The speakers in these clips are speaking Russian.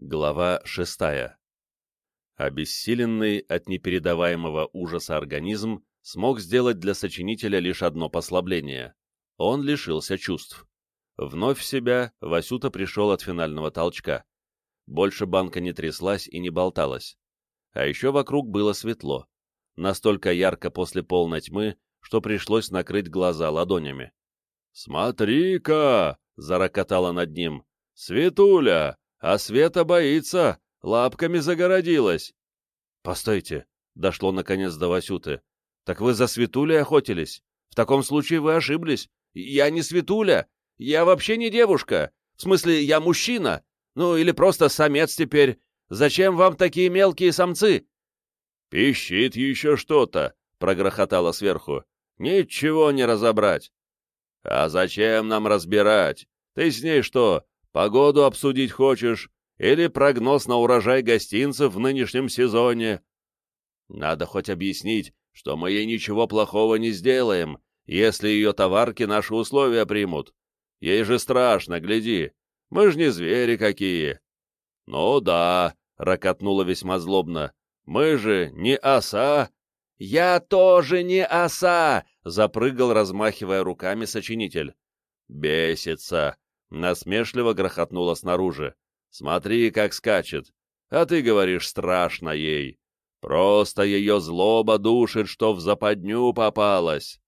Глава шестая. Обессиленный от непередаваемого ужаса организм смог сделать для сочинителя лишь одно послабление. Он лишился чувств. Вновь в себя Васюта пришел от финального толчка. Больше банка не тряслась и не болталась. А еще вокруг было светло. Настолько ярко после полной тьмы, что пришлось накрыть глаза ладонями. «Смотри-ка!» — зарокотала над ним. «Светуля! А Света боится! Лапками загородилась!» «Постойте!» — дошло наконец до Васюты. «Так вы за Светулей охотились? В таком случае вы ошиблись. Я не Светуля! Я вообще не девушка! В смысле, я мужчина! Ну, или просто самец теперь! Зачем вам такие мелкие самцы?» «Пищит еще что-то!» — прогрохотало сверху. «Ничего не разобрать!» «А зачем нам разбирать? Ты с ней что, Погоду обсудить хочешь? Или прогноз на урожай гостинцев в нынешнем сезоне? Надо хоть объяснить, что мы ей ничего плохого не сделаем, если ее товарки наши условия примут. Ей же страшно, гляди. Мы же не звери какие. Ну да, ракотнула весьма злобно. Мы же не оса. Я тоже не оса, запрыгал, размахивая руками сочинитель. Бесится, Насмешливо грохотнула снаружи. «Смотри, как скачет! А ты говоришь, страшно ей! Просто ее злоба душит, что в западню попалась!»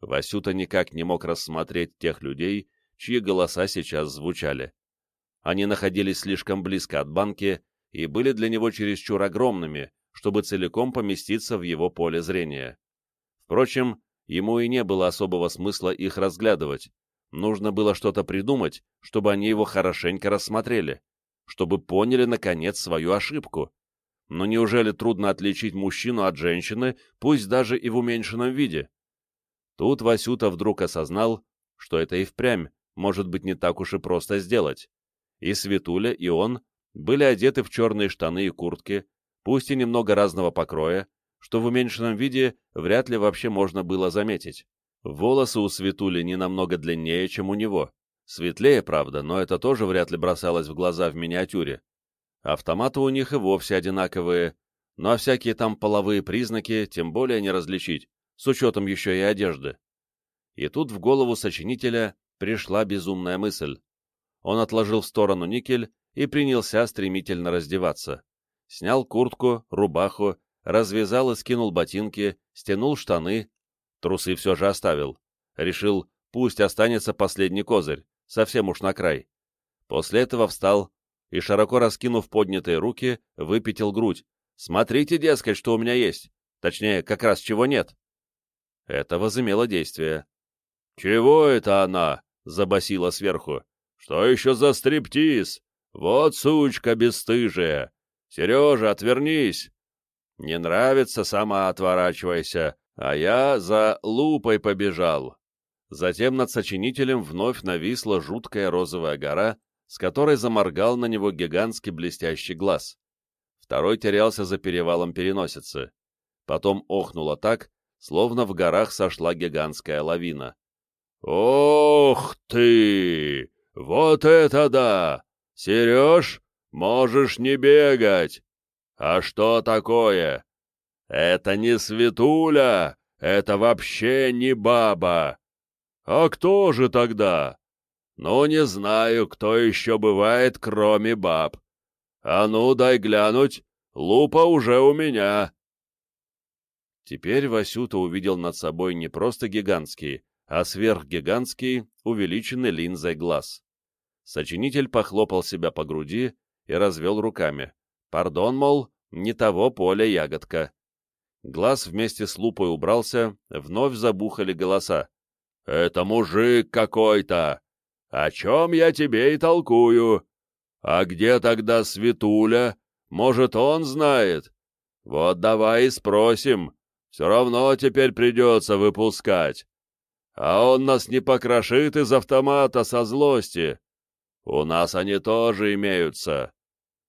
Васюта никак не мог рассмотреть тех людей, чьи голоса сейчас звучали. Они находились слишком близко от банки и были для него чересчур огромными, чтобы целиком поместиться в его поле зрения. Впрочем, ему и не было особого смысла их разглядывать, Нужно было что-то придумать, чтобы они его хорошенько рассмотрели, чтобы поняли, наконец, свою ошибку. Но неужели трудно отличить мужчину от женщины, пусть даже и в уменьшенном виде? Тут Васюта вдруг осознал, что это и впрямь может быть не так уж и просто сделать. И Светуля, и он были одеты в черные штаны и куртки, пусть и немного разного покроя, что в уменьшенном виде вряд ли вообще можно было заметить. Волосы у Светули не намного длиннее, чем у него. Светлее, правда, но это тоже вряд ли бросалось в глаза в миниатюре. Автоматы у них и вовсе одинаковые, ну а всякие там половые признаки тем более не различить, с учетом еще и одежды. И тут в голову сочинителя пришла безумная мысль. Он отложил в сторону никель и принялся стремительно раздеваться. Снял куртку, рубаху, развязал и скинул ботинки, стянул штаны, Трусы все же оставил. Решил, пусть останется последний козырь, совсем уж на край. После этого встал и, широко раскинув поднятые руки, выпятил грудь. «Смотрите, дескать, что у меня есть. Точнее, как раз чего нет». Это возымело действие. «Чего это она?» — забасила сверху. «Что еще за стриптиз? Вот сучка бесстыжая! Сережа, отвернись!» «Не нравится, сама отворачивайся», а я за лупой побежал. Затем над сочинителем вновь нависла жуткая розовая гора, с которой заморгал на него гигантский блестящий глаз. Второй терялся за перевалом переносицы. Потом охнуло так, словно в горах сошла гигантская лавина. «Ох ты! Вот это да! Сереж, можешь не бегать! А что такое? Это не Светуля, это вообще не баба. А кто же тогда? Ну, не знаю, кто еще бывает, кроме баб. А ну, дай глянуть, лупа уже у меня. Теперь Васюта увидел над собой не просто гигантский, а сверхгигантский, увеличенный линзой глаз. Сочинитель похлопал себя по груди и развел руками. Пардон, мол, не того поля ягодка. Глаз вместе с лупой убрался, вновь забухали голоса. «Это мужик какой-то! О чем я тебе и толкую? А где тогда Светуля? Может, он знает? Вот давай и спросим. Все равно теперь придется выпускать. А он нас не покрошит из автомата со злости. У нас они тоже имеются.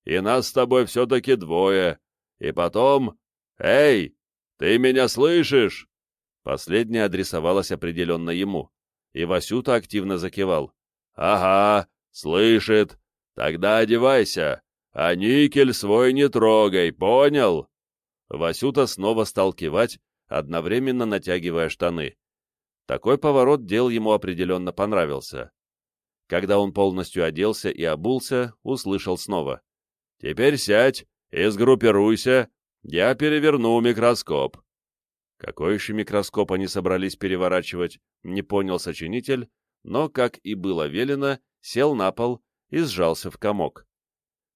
И нас с тобой все-таки двое. И потом... Эй, «Ты меня слышишь?» Последняя адресовалась определенно ему, и Васюта активно закивал. «Ага, слышит. Тогда одевайся. А никель свой не трогай, понял?» Васюта снова стал кивать, одновременно натягивая штаны. Такой поворот дел ему определенно понравился. Когда он полностью оделся и обулся, услышал снова. «Теперь сядь и сгруппируйся, я переверну микроскоп». Какой еще микроскоп они собрались переворачивать, не понял сочинитель, но, как и было велено, сел на пол и сжался в комок.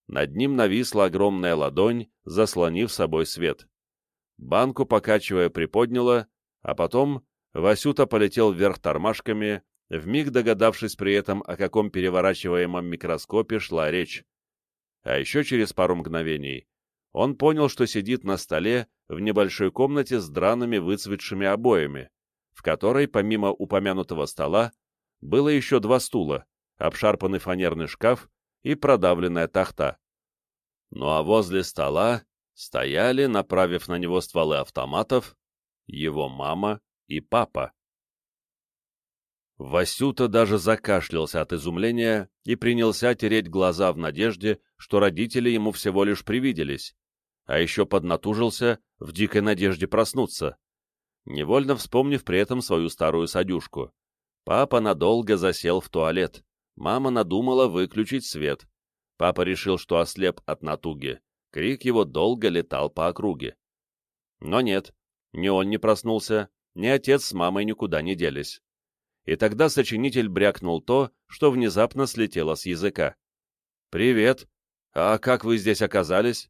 Над ним нависла огромная ладонь, заслонив собой свет. Банку, покачивая, приподняла, а потом Васюта полетел вверх тормашками, вмиг догадавшись при этом, о каком переворачиваемом микроскопе шла речь. А еще через пару мгновений он понял, что сидит на столе в небольшой комнате с драными выцветшими обоями, в которой, помимо упомянутого стола, было еще два стула, обшарпанный фанерный шкаф и продавленная тахта. Ну а возле стола стояли, направив на него стволы автоматов, его мама и папа. Васюта даже закашлялся от изумления и принялся тереть глаза в надежде, что родители ему всего лишь привиделись, а еще поднатужился в дикой надежде проснуться, невольно вспомнив при этом свою старую садюшку. Папа надолго засел в туалет, мама надумала выключить свет. Папа решил, что ослеп от натуги, крик его долго летал по округе. Но нет, ни он не проснулся, ни отец с мамой никуда не делись. И тогда сочинитель брякнул то, что внезапно слетело с языка. «Привет! А как вы здесь оказались?»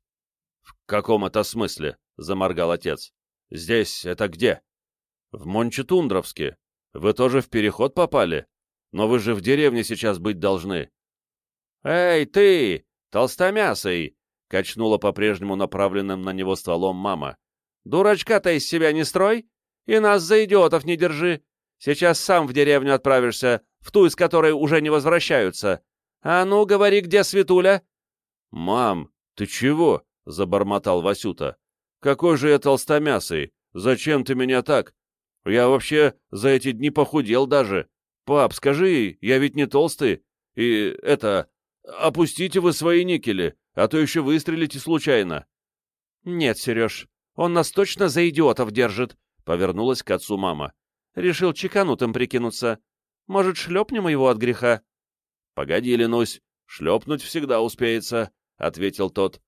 «В каком это смысле?» — заморгал отец. «Здесь это где?» «В Мончетундровске. Вы тоже в переход попали? Но вы же в деревне сейчас быть должны». «Эй, ты, толстомясый!» — качнула по-прежнему направленным на него стволом мама. «Дурачка-то из себя не строй!» И нас за идиотов не держи. Сейчас сам в деревню отправишься, в ту, из которой уже не возвращаются. А ну, говори, где Светуля?» «Мам, ты чего?» — забормотал Васюта. «Какой же я толстомясый? Зачем ты меня так? Я вообще за эти дни похудел даже. Пап, скажи, я ведь не толстый. И это... Опустите вы свои никели, а то еще выстрелите случайно». «Нет, Сереж, он нас точно за идиотов держит», Повернулась к отцу мама. Решил чеканутым прикинуться. Может, шлепнем его от греха? Погоди, Ленусь, шлепнуть всегда успеется, — ответил тот.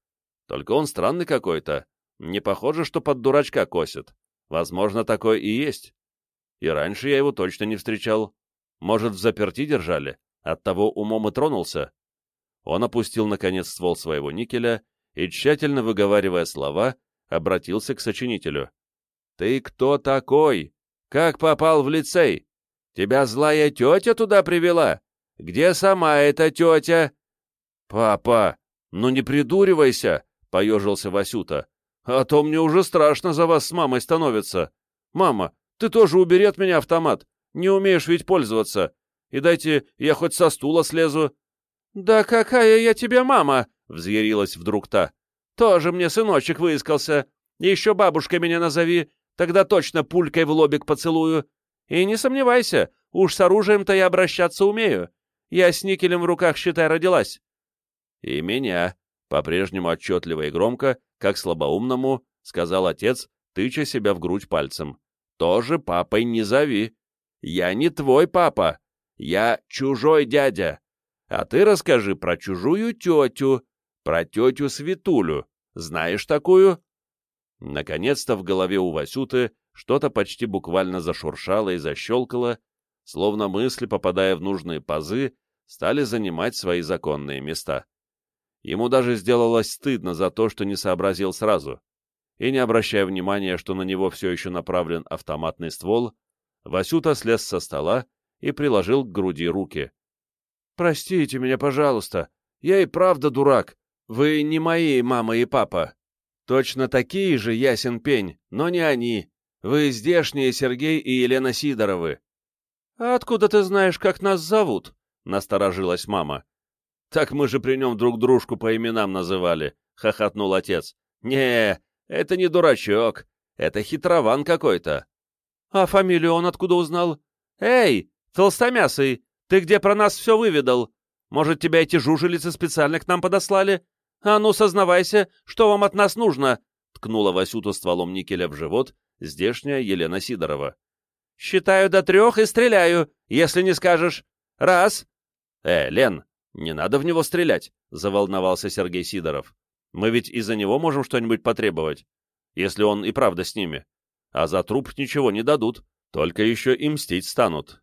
Только он странный какой-то. Не похоже, что под дурачка косит. Возможно, такой и есть. И раньше я его точно не встречал. Может, в заперти держали? Оттого умом и тронулся. Он опустил, наконец, ствол своего никеля и, тщательно выговаривая слова, обратился к сочинителю. «Ты кто такой? Как попал в лицей? Тебя злая тетя туда привела? Где сама эта тетя?» «Папа, ну не придуривайся!» — поежился Васюта. «А то мне уже страшно за вас с мамой становится. Мама, ты тоже убери от меня автомат. Не умеешь ведь пользоваться. И дайте я хоть со стула слезу». «Да какая я тебе мама!» — взъярилась вдруг та. «Тоже мне сыночек выискался. Еще бабушкой меня назови, Тогда точно пулькой в лобик поцелую. И не сомневайся, уж с оружием-то я обращаться умею. Я с никелем в руках, считай, родилась. И меня, по-прежнему отчетливо и громко, как слабоумному, сказал отец, тыча себя в грудь пальцем. Тоже папой не зови. Я не твой папа. Я чужой дядя. А ты расскажи про чужую тетю, про тетю Светулю. Знаешь такую? Наконец-то в голове у Васюты что-то почти буквально зашуршало и защелкало, словно мысли, попадая в нужные пазы, стали занимать свои законные места. Ему даже сделалось стыдно за то, что не сообразил сразу. И не обращая внимания, что на него все еще направлен автоматный ствол, Васюта слез со стола и приложил к груди руки. «Простите меня, пожалуйста, я и правда дурак. Вы не мои мама и папа. Точно такие же, ясен пень, но не они. Вы здешние Сергей и Елена Сидоровы. «А откуда ты знаешь, как нас зовут?» — насторожилась мама. «Так мы же при нем друг дружку по именам называли», — хохотнул отец. «Не, это не дурачок, это хитрован какой-то». «А фамилию он откуда узнал?» «Эй, толстомясый, ты где про нас все выведал? Может, тебя эти жужелицы специально к нам подослали? «А ну, сознавайся, что вам от нас нужно?» — ткнула Васюту стволом никеля в живот здешняя Елена Сидорова. «Считаю до трех и стреляю, если не скажешь. Раз!» «Э, Лен, не надо в него стрелять!» — заволновался Сергей Сидоров. «Мы ведь из-за него можем что-нибудь потребовать, если он и правда с ними. А за труп ничего не дадут, только еще и мстить станут».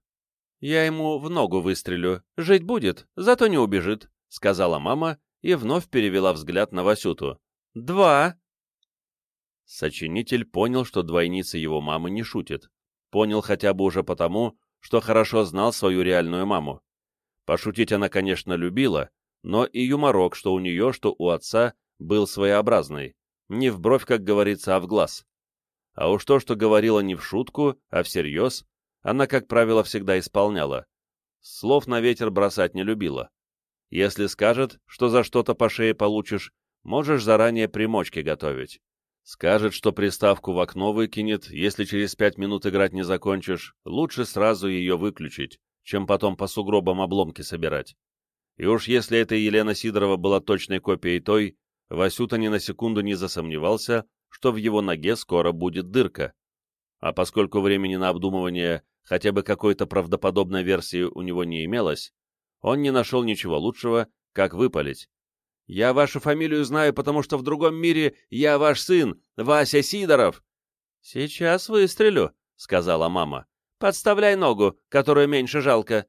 «Я ему в ногу выстрелю. Жить будет, зато не убежит», — сказала мама и вновь перевела взгляд на Васюту. «Два!» Сочинитель понял, что двойница его мамы не шутит. Понял хотя бы уже потому, что хорошо знал свою реальную маму. Пошутить она, конечно, любила, но и юморок, что у нее, что у отца, был своеобразный. Не в бровь, как говорится, а в глаз. А уж то, что говорила не в шутку, а всерьез, она, как правило, всегда исполняла. Слов на ветер бросать не любила. Если скажет, что за что-то по шее получишь, можешь заранее примочки готовить. Скажет, что приставку в окно выкинет, если через пять минут играть не закончишь, лучше сразу ее выключить, чем потом по сугробам обломки собирать. И уж если эта Елена Сидорова была точной копией той, Васюта ни на секунду не засомневался, что в его ноге скоро будет дырка. А поскольку времени на обдумывание хотя бы какой-то правдоподобной версии у него не имелось, он не нашел ничего лучшего, как выпалить. Я вашу фамилию знаю, потому что в другом мире я ваш сын, Вася Сидоров. Сейчас выстрелю, сказала мама. Подставляй ногу, которую меньше жалко.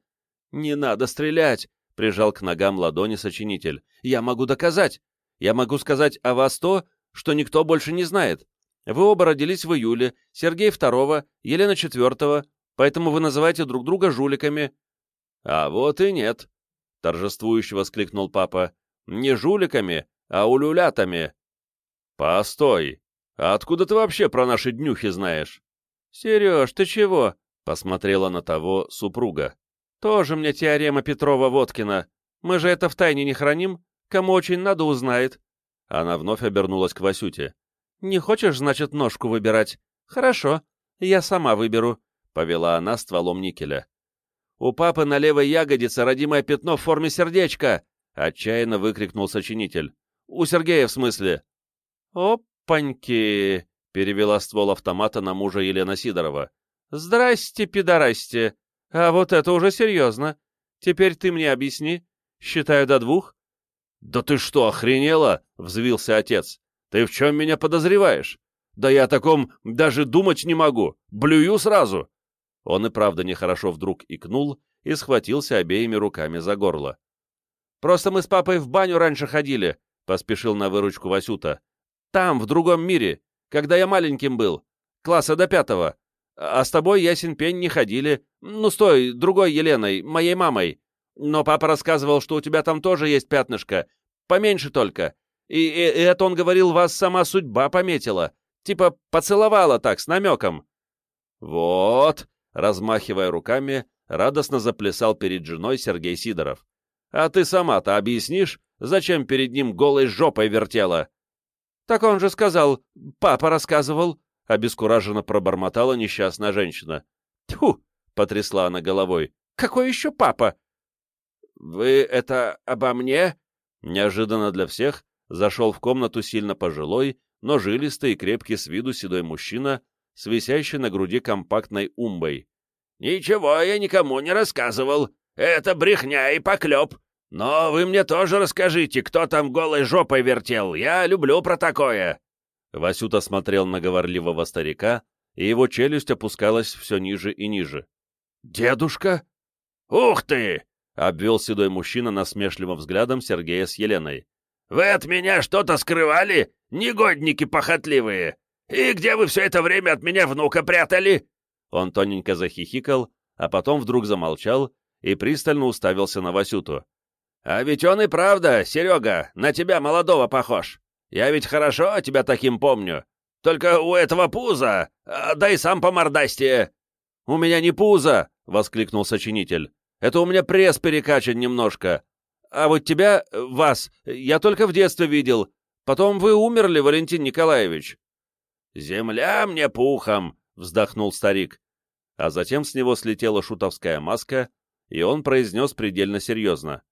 Не надо стрелять, прижал к ногам ладони сочинитель. Я могу доказать. Я могу сказать о вас то, что никто больше не знает. Вы оба родились в июле, Сергей второго, Елена четвертого, поэтому вы называете друг друга жуликами. — А вот и нет, — торжествующе воскликнул папа. Не жуликами, а улюлятами. Постой, а откуда ты вообще про наши днюхи знаешь? Сереж, ты чего? Посмотрела на того супруга. Тоже мне теорема Петрова-Водкина. Мы же это в тайне не храним. Кому очень надо, узнает. Она вновь обернулась к Васюте. «Не хочешь, значит, ножку выбирать? Хорошо, я сама выберу», — повела она стволом никеля. «У папы на левой ягодице родимое пятно в форме сердечка. Отчаянно выкрикнул сочинитель. «У Сергея, в смысле?» «Опаньки!» — перевела ствол автомата на мужа Елена Сидорова. «Здрасте, пидорасте! А вот это уже серьезно. Теперь ты мне объясни. Считаю до двух». «Да ты что, охренела?» — взвился отец. «Ты в чем меня подозреваешь? Да я о таком даже думать не могу. Блюю сразу!» Он и правда нехорошо вдруг икнул и схватился обеими руками за горло. Просто мы с папой в баню раньше ходили, — поспешил на выручку Васюта. Там, в другом мире, когда я маленьким был, класса до пятого. А с тобой, ясен пень, не ходили. Ну, стой, другой Еленой, моей мамой. Но папа рассказывал, что у тебя там тоже есть пятнышко. Поменьше только. И, и, и это он говорил, вас сама судьба пометила. Типа поцеловала так, с намеком. Вот, размахивая руками, радостно заплясал перед женой Сергей Сидоров. А ты сама-то объяснишь, зачем перед ним голой жопой вертела?» «Так он же сказал, папа рассказывал», — обескураженно пробормотала несчастная женщина. «Тьфу!» — потрясла она головой. «Какой еще папа?» «Вы это обо мне?» Неожиданно для всех зашел в комнату сильно пожилой, но жилистый и крепкий с виду седой мужчина с на груди компактной умбой. «Ничего я никому не рассказывал. Это брехня и поклеп. Но вы мне тоже расскажите, кто там голой жопой вертел. Я люблю про такое». Васюта смотрел на говорливого старика, и его челюсть опускалась все ниже и ниже. «Дедушка?» «Ух ты!» — обвел седой мужчина насмешливым взглядом Сергея с Еленой. «Вы от меня что-то скрывали, негодники похотливые? И где вы все это время от меня внука прятали?» Он тоненько захихикал, а потом вдруг замолчал и пристально уставился на Васюту. «А ведь он и правда, Серега, на тебя молодого похож. Я ведь хорошо тебя таким помню. Только у этого пуза, а, да и сам по мордасти». «У меня не пузо!» — воскликнул сочинитель. «Это у меня пресс перекачан немножко. А вот тебя, вас, я только в детстве видел. Потом вы умерли, Валентин Николаевич». «Земля мне пухом!» — вздохнул старик. А затем с него слетела шутовская маска, и он произнес предельно серьезно.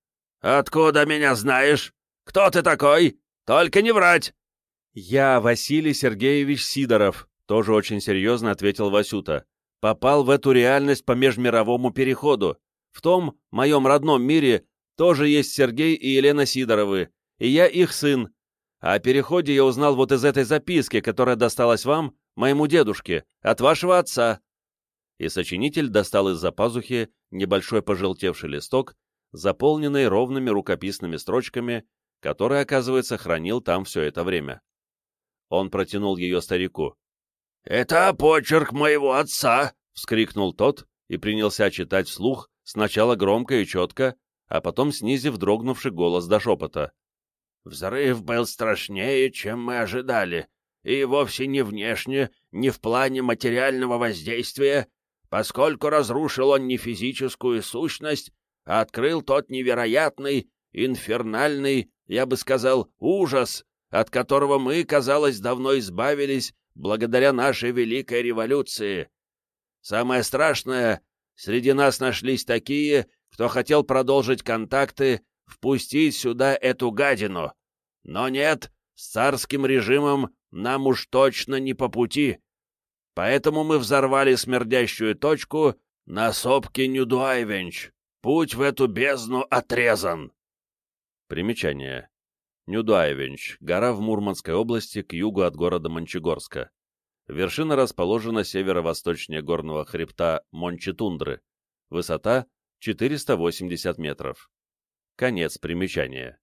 «Откуда меня знаешь? Кто ты такой? Только не врать!» «Я Василий Сергеевич Сидоров», — тоже очень серьезно ответил Васюта. «Попал в эту реальность по межмировому переходу. В том, моем родном мире, тоже есть Сергей и Елена Сидоровы, и я их сын. О переходе я узнал вот из этой записки, которая досталась вам, моему дедушке, от вашего отца». И сочинитель достал из-за пазухи небольшой пожелтевший листок, заполненный ровными рукописными строчками, который, оказывается, хранил там все это время. Он протянул ее старику. «Это почерк моего отца!» — вскрикнул тот и принялся читать вслух, сначала громко и четко, а потом снизив дрогнувший голос до шепота. «Взрыв был страшнее, чем мы ожидали, и вовсе не внешне, не в плане материального воздействия, поскольку разрушил он не физическую сущность, а открыл тот невероятный, инфернальный, я бы сказал, ужас, от которого мы, казалось, давно избавились благодаря нашей великой революции. Самое страшное, среди нас нашлись такие, кто хотел продолжить контакты, впустить сюда эту гадину. Но нет, с царским режимом нам уж точно не по пути. Поэтому мы взорвали смердящую точку на сопке Нюдуайвенч. Путь в эту бездну отрезан. Примечание. Нюдуайвенч — гора в Мурманской области к югу от города Мончегорска. Вершина расположена северо-восточнее горного хребта Мончетундры. Высота — 480 метров. Конец примечания.